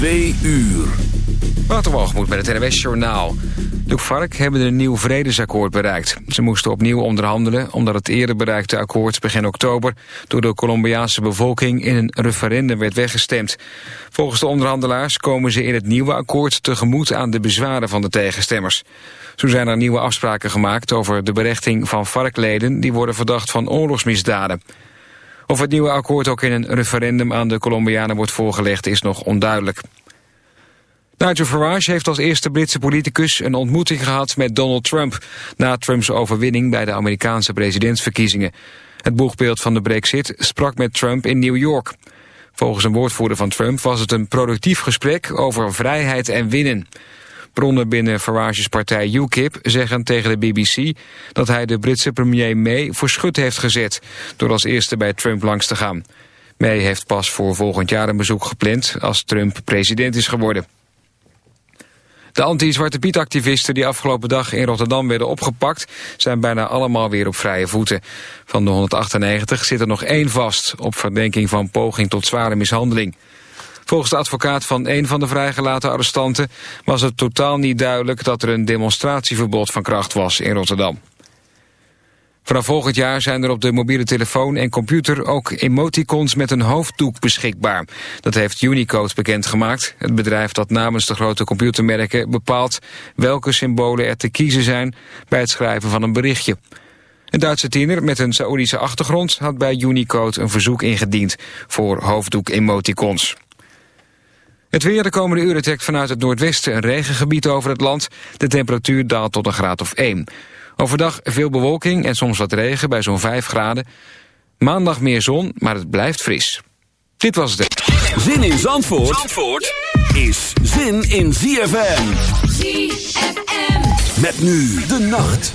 2 uur. Waterwalgemoed met het NWS Journaal. De FARC hebben een nieuw vredesakkoord bereikt. Ze moesten opnieuw onderhandelen omdat het eerder bereikte akkoord begin oktober... door de Colombiaanse bevolking in een referendum werd weggestemd. Volgens de onderhandelaars komen ze in het nieuwe akkoord tegemoet aan de bezwaren van de tegenstemmers. Zo zijn er nieuwe afspraken gemaakt over de berechting van FARC-leden... die worden verdacht van oorlogsmisdaden. Of het nieuwe akkoord ook in een referendum aan de Colombianen wordt voorgelegd is nog onduidelijk. Nigel Farage heeft als eerste Britse politicus een ontmoeting gehad met Donald Trump... na Trumps overwinning bij de Amerikaanse presidentsverkiezingen. Het boegbeeld van de brexit sprak met Trump in New York. Volgens een woordvoerder van Trump was het een productief gesprek over vrijheid en winnen. Bronnen binnen Farage's partij UKIP zeggen tegen de BBC... dat hij de Britse premier May voor schut heeft gezet... door als eerste bij Trump langs te gaan. May heeft pas voor volgend jaar een bezoek gepland... als Trump president is geworden. De anti-Zwarte Piet-activisten die afgelopen dag in Rotterdam werden opgepakt... zijn bijna allemaal weer op vrije voeten. Van de 198 zit er nog één vast... op verdenking van poging tot zware mishandeling. Volgens de advocaat van een van de vrijgelaten arrestanten... was het totaal niet duidelijk dat er een demonstratieverbod van kracht was in Rotterdam. Vanaf volgend jaar zijn er op de mobiele telefoon en computer ook emoticons met een hoofddoek beschikbaar. Dat heeft Unicode bekendgemaakt. Het bedrijf dat namens de grote computermerken bepaalt welke symbolen er te kiezen zijn bij het schrijven van een berichtje. Een Duitse tiener met een Saoedische achtergrond had bij Unicode een verzoek ingediend voor hoofddoek-emoticons. Het weer de komende uren trekt vanuit het noordwesten een regengebied over het land. De temperatuur daalt tot een graad of 1. Overdag veel bewolking en soms wat regen bij zo'n 5 graden. Maandag meer zon, maar het blijft fris. Dit was het. Zin in Zandvoort, Zandvoort is zin in ZFM. ZFM. Met nu de nacht.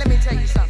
let me tell you something.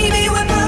Baby, we're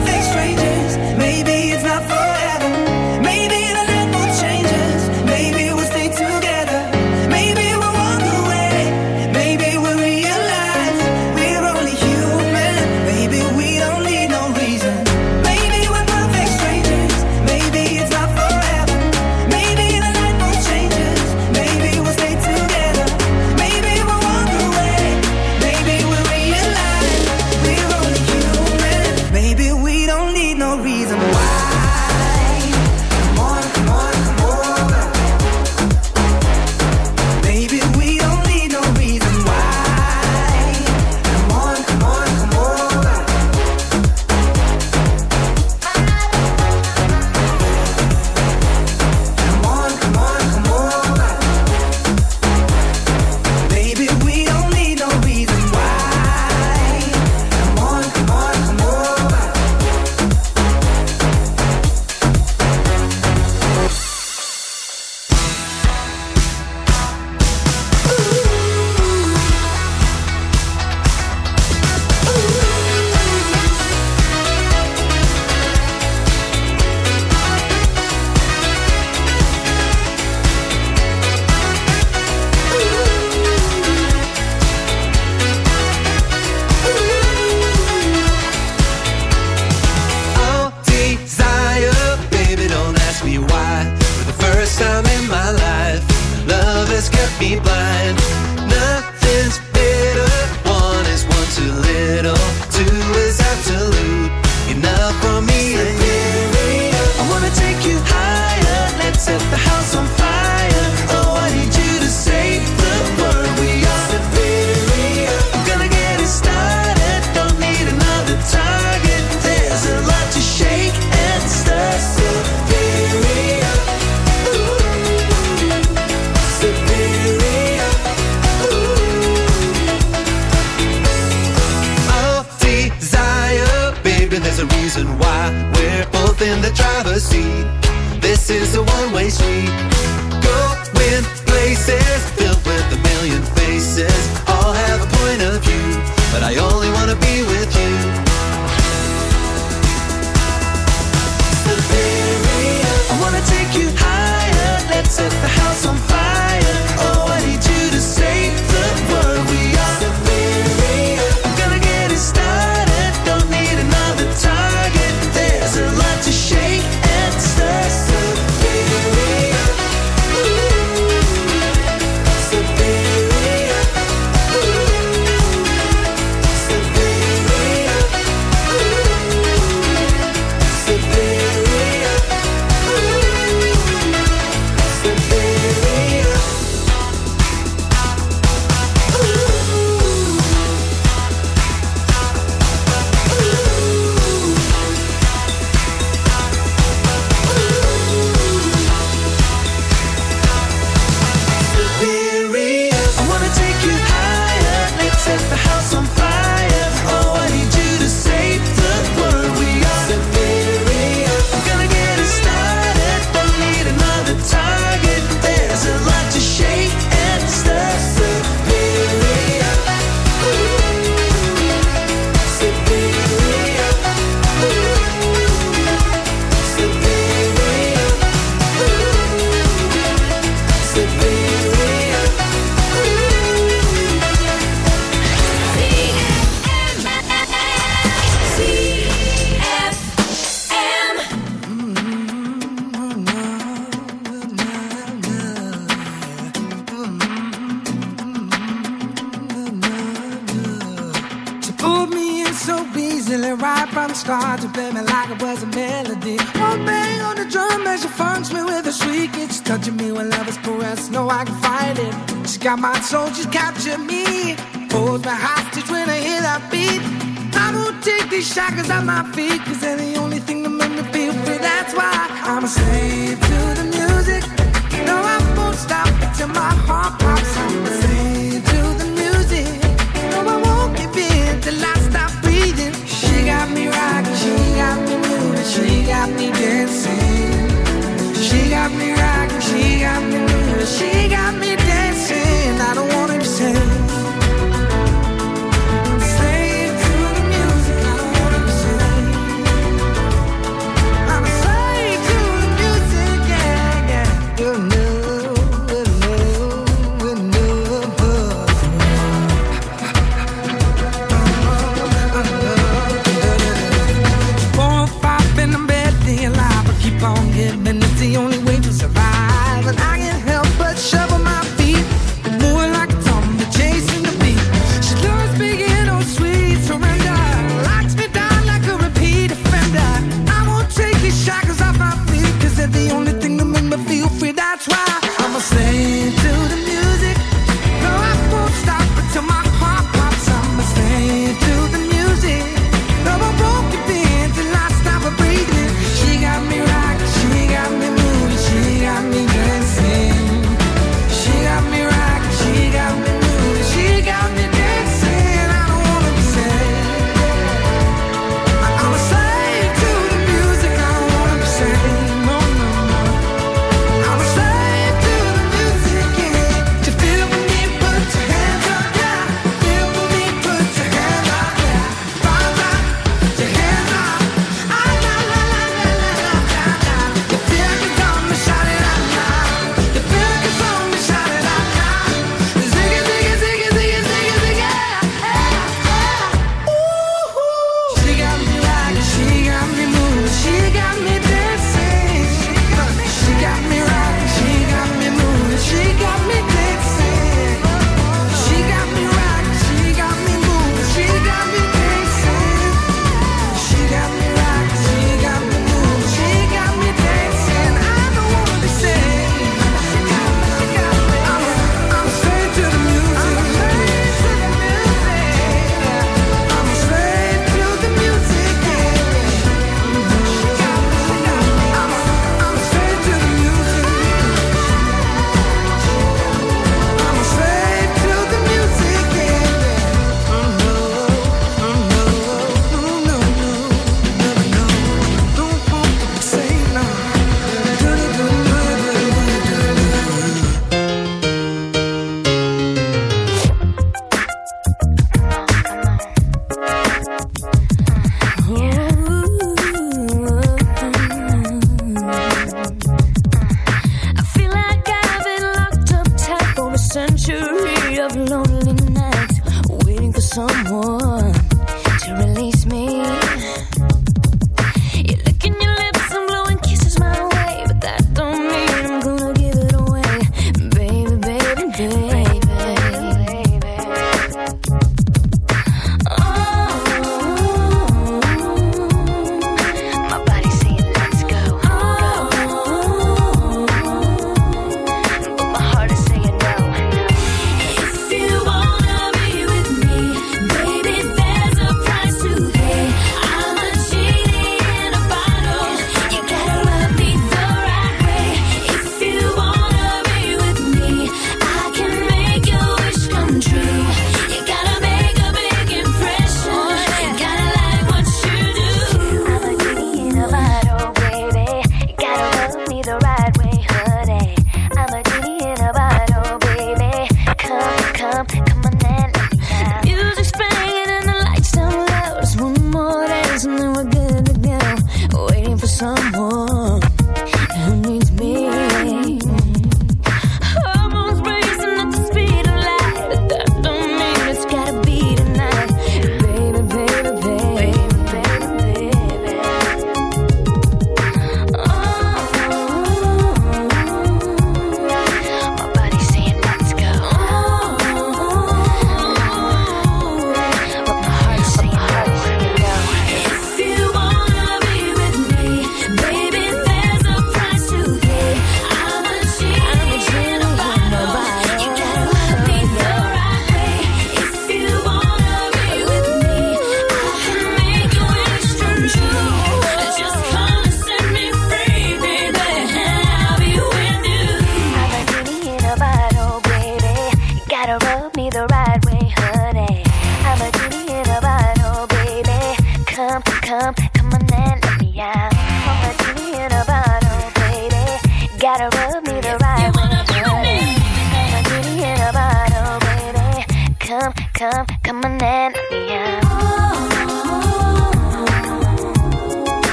my soldiers.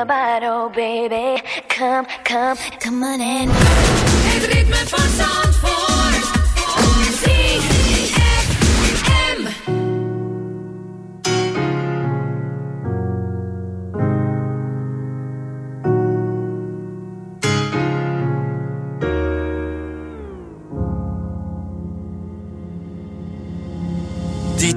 A bottle, baby. Come, come, come on in. Het ritme van Zandvoort.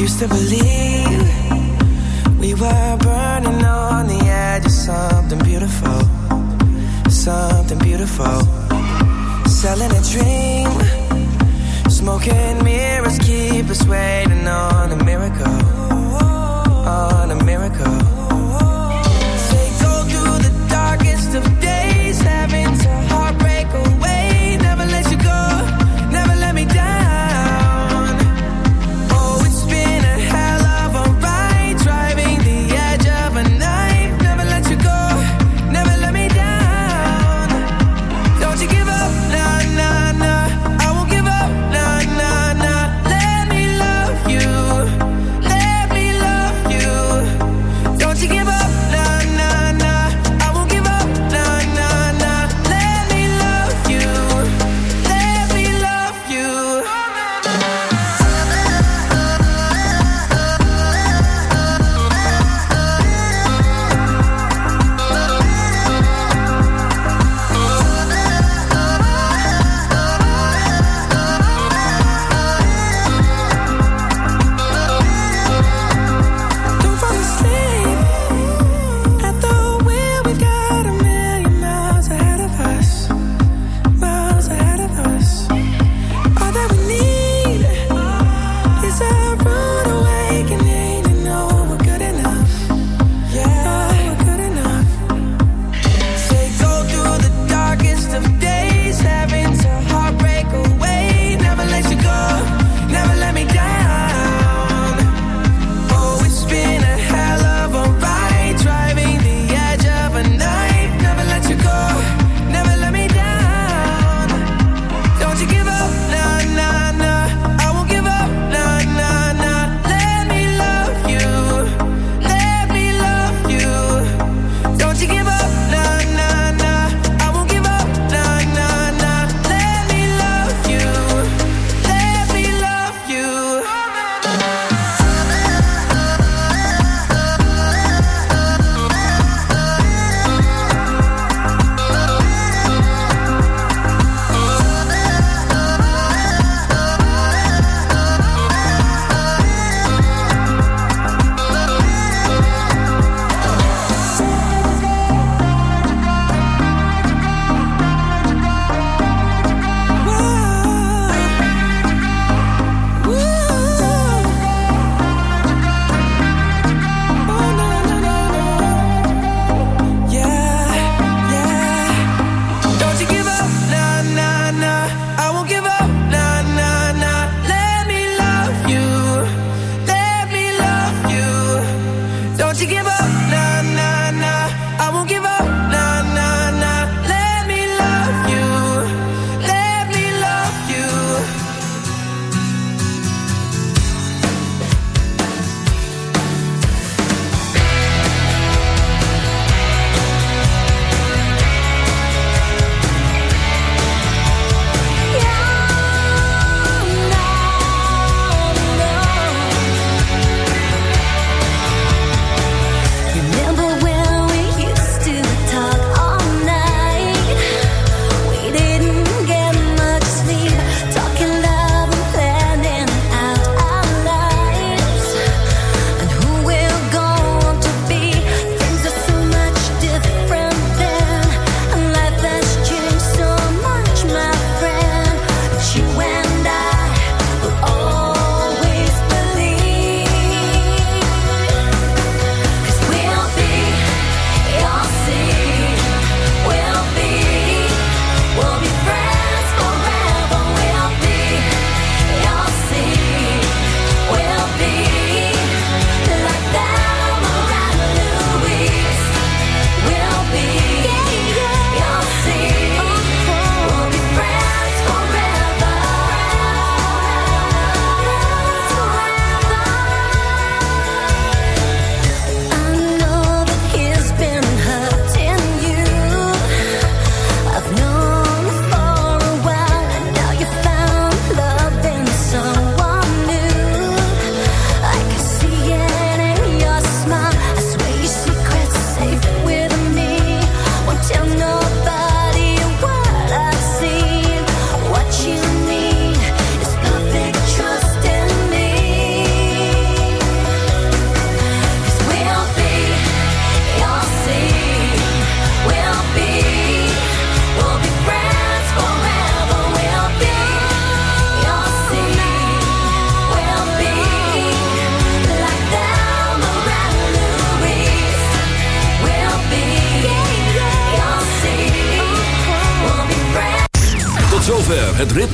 used to believe we were burning on the edge of something beautiful, something beautiful. Selling a dream, smoking mirrors keep us waiting on a miracle, on a miracle. Take go through the darkest of.